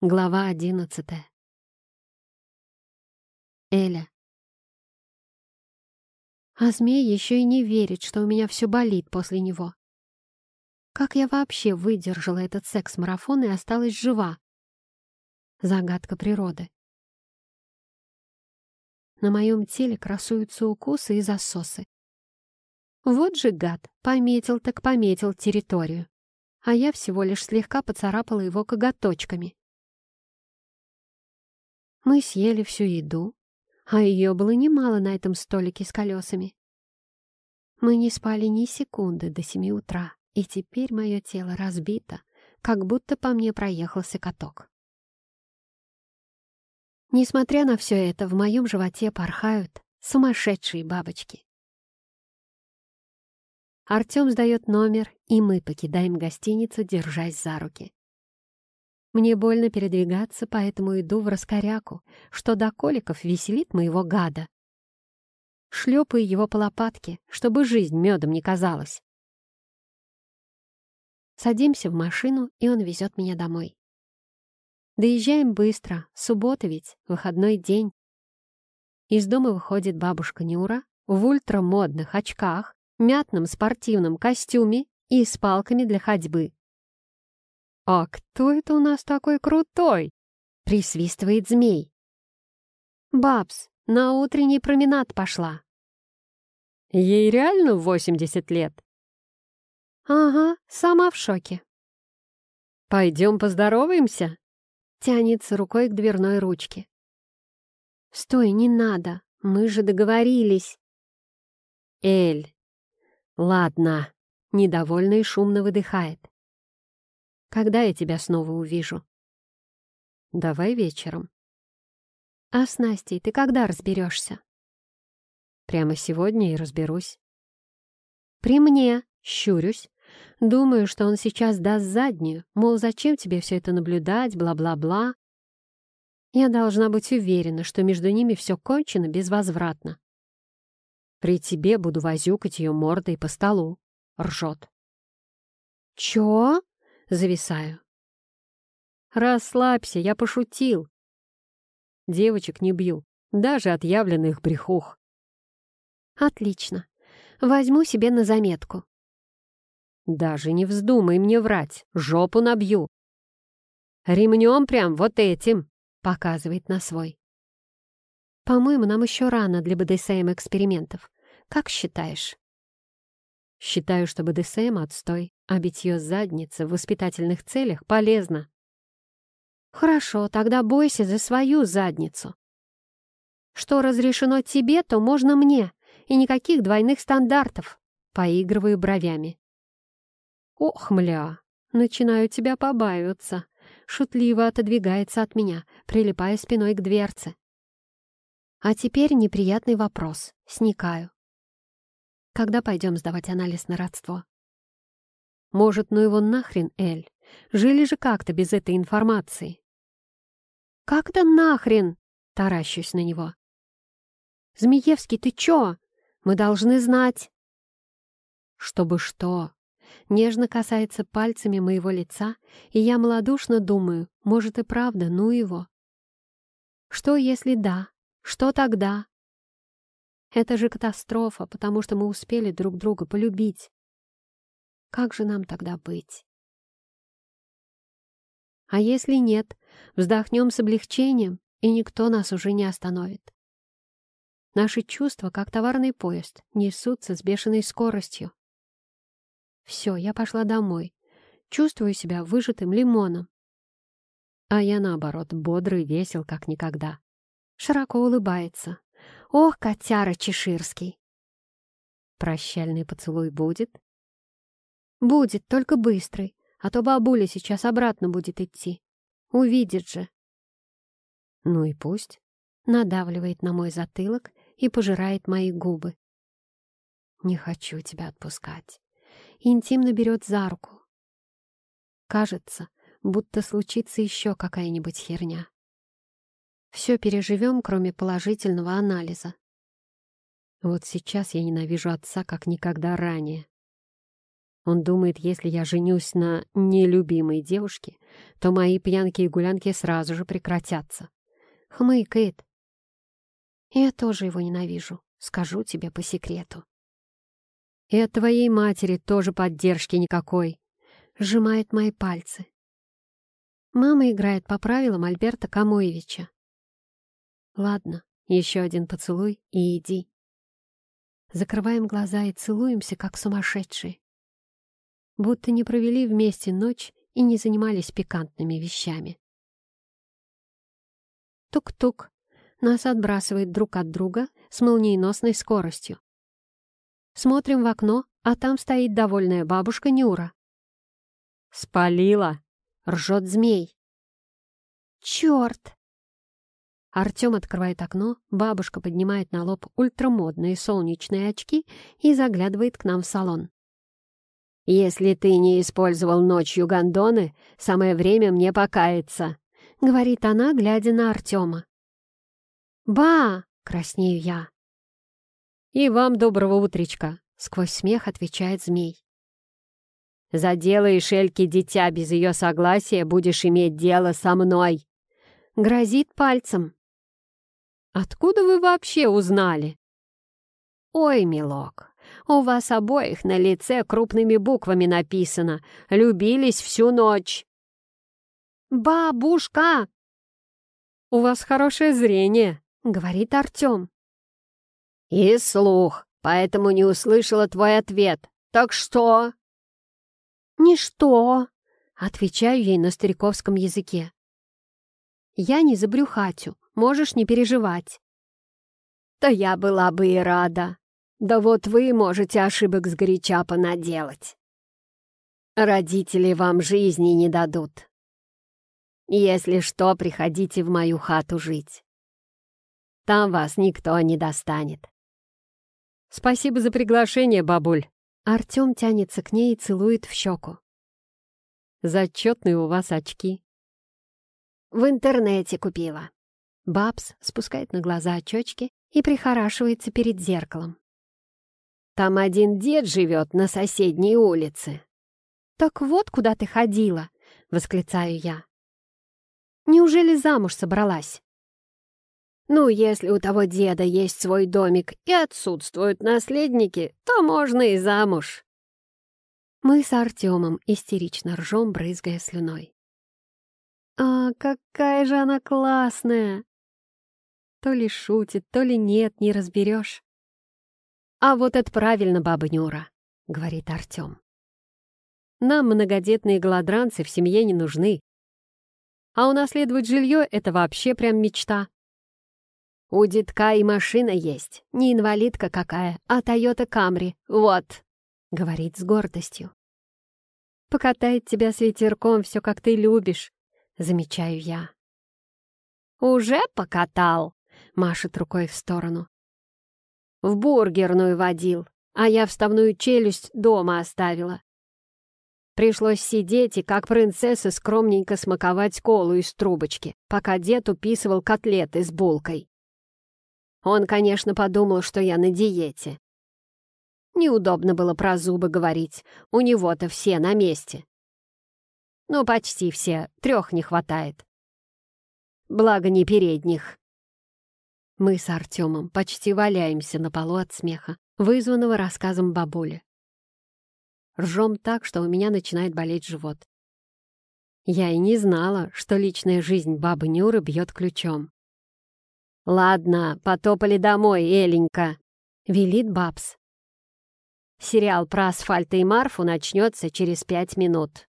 Глава одиннадцатая. Эля. А змей еще и не верит, что у меня все болит после него. Как я вообще выдержала этот секс-марафон и осталась жива? Загадка природы. На моем теле красуются укусы и засосы. Вот же гад, пометил так пометил территорию. А я всего лишь слегка поцарапала его коготочками. Мы съели всю еду, а ее было немало на этом столике с колесами. Мы не спали ни секунды до семи утра, и теперь мое тело разбито, как будто по мне проехался каток. Несмотря на все это, в моем животе порхают сумасшедшие бабочки. Артем сдает номер, и мы покидаем гостиницу, держась за руки. Мне больно передвигаться, поэтому иду в раскоряку, что до коликов веселит моего гада. Шлепаю его по лопатке, чтобы жизнь медом не казалась. Садимся в машину, и он везет меня домой. Доезжаем быстро, суббота ведь, выходной день. Из дома выходит бабушка Нюра в ультрамодных очках, мятном спортивном костюме и с палками для ходьбы. «А кто это у нас такой крутой?» — присвистывает змей. «Бабс, на утренний променад пошла». «Ей реально восемьдесят лет?» «Ага, сама в шоке». «Пойдем поздороваемся?» Тянется рукой к дверной ручке. «Стой, не надо, мы же договорились». «Эль, ладно», — недовольно и шумно выдыхает. Когда я тебя снова увижу?» «Давай вечером». «А с Настей ты когда разберешься?» «Прямо сегодня и разберусь». «При мне!» — щурюсь. Думаю, что он сейчас даст заднюю, мол, зачем тебе все это наблюдать, бла-бла-бла. Я должна быть уверена, что между ними все кончено безвозвратно. При тебе буду возюкать ее мордой по столу. Ржет. «Чё?» Зависаю. «Расслабься, я пошутил. Девочек не бью, даже отъявленных брехух». «Отлично. Возьму себе на заметку». «Даже не вздумай мне врать, жопу набью». «Ремнем прям вот этим», — показывает на свой. «По-моему, нам еще рано для БДСМ-экспериментов. Как считаешь?» Считаю, что БДСМ — отстой, а битье задницы в воспитательных целях полезно. Хорошо, тогда бойся за свою задницу. Что разрешено тебе, то можно мне, и никаких двойных стандартов. Поигрываю бровями. Ох, мля, начинаю тебя побаиваться. Шутливо отодвигается от меня, прилипая спиной к дверце. А теперь неприятный вопрос. Сникаю. Когда пойдем сдавать анализ на родство? Может, ну его нахрен, Эль? Жили же как-то без этой информации. Как-то нахрен? Таращусь на него. Змеевский, ты чё? Мы должны знать. Чтобы что? Нежно касается пальцами моего лица, и я малодушно думаю, может и правда, ну его. Что, если да? Что тогда? Это же катастрофа, потому что мы успели друг друга полюбить. Как же нам тогда быть? А если нет, вздохнем с облегчением, и никто нас уже не остановит. Наши чувства, как товарный поезд, несутся с бешеной скоростью. Все, я пошла домой. Чувствую себя выжатым лимоном. А я, наоборот, бодрый, весел, как никогда. Широко улыбается, Ох, котяра чеширский! Прощальный поцелуй будет? Будет, только быстрый, а то бабуля сейчас обратно будет идти. Увидит же. Ну и пусть. Надавливает на мой затылок и пожирает мои губы. Не хочу тебя отпускать. Интимно берет за руку. Кажется, будто случится еще какая-нибудь херня. Все переживем, кроме положительного анализа. Вот сейчас я ненавижу отца, как никогда ранее. Он думает, если я женюсь на нелюбимой девушке, то мои пьянки и гулянки сразу же прекратятся. Хмыкает. Я тоже его ненавижу, скажу тебе по секрету. И от твоей матери тоже поддержки никакой. Сжимает мои пальцы. Мама играет по правилам Альберта Камоевича. Ладно, еще один поцелуй и иди. Закрываем глаза и целуемся, как сумасшедшие. Будто не провели вместе ночь и не занимались пикантными вещами. Тук-тук. Нас отбрасывает друг от друга с молниеносной скоростью. Смотрим в окно, а там стоит довольная бабушка Нюра. «Спалила!» — ржет змей. «Черт!» Артем открывает окно, бабушка поднимает на лоб ультрамодные солнечные очки и заглядывает к нам в салон. «Если ты не использовал ночью гондоны, самое время мне покаяться», — говорит она, глядя на Артема. «Ба!» — краснею я. «И вам доброго утречка», — сквозь смех отвечает змей. «Заделаешь Эльке дитя без ее согласия, будешь иметь дело со мной», — грозит пальцем. «Откуда вы вообще узнали?» «Ой, милок, у вас обоих на лице крупными буквами написано «Любились всю ночь». «Бабушка!» «У вас хорошее зрение», — говорит Артем. «И слух, поэтому не услышала твой ответ. Так что?» «Ничто», — отвечаю ей на стариковском языке. «Я не забрюхатю, можешь не переживать». «Да я была бы и рада. Да вот вы можете ошибок сгоряча понаделать. Родители вам жизни не дадут. Если что, приходите в мою хату жить. Там вас никто не достанет. «Спасибо за приглашение, бабуль!» Артем тянется к ней и целует в щеку. «Зачетные у вас очки!» «В интернете купила!» Бабс спускает на глаза очечки и прихорашивается перед зеркалом. «Там один дед живет на соседней улице!» «Так вот, куда ты ходила!» — восклицаю я. «Неужели замуж собралась?» Ну, если у того деда есть свой домик и отсутствуют наследники, то можно и замуж. Мы с Артемом истерично ржем, брызгая слюной. «А, какая же она классная!» То ли шутит, то ли нет, не разберешь. «А вот это правильно, баба Нюра», — говорит Артем. «Нам многодетные голодранцы в семье не нужны. А унаследовать жилье — это вообще прям мечта. У детка и машина есть. Не инвалидка какая, а Тойота Камри. Вот!» — говорит с гордостью. «Покатает тебя с ветерком, все как ты любишь», — замечаю я. «Уже покатал?» — машет рукой в сторону. «В бургерную водил, а я вставную челюсть дома оставила. Пришлось сидеть и, как принцесса, скромненько смаковать колу из трубочки, пока дед уписывал котлеты с булкой. Он, конечно, подумал, что я на диете. Неудобно было про зубы говорить, у него-то все на месте. Ну, почти все, трех не хватает. Благо, не передних. Мы с Артемом почти валяемся на полу от смеха, вызванного рассказом бабули. Ржем так, что у меня начинает болеть живот. Я и не знала, что личная жизнь бабы Нюры бьет ключом. «Ладно, потопали домой, Эленька», — велит Бабс. Сериал про асфальт и Марфу начнется через пять минут.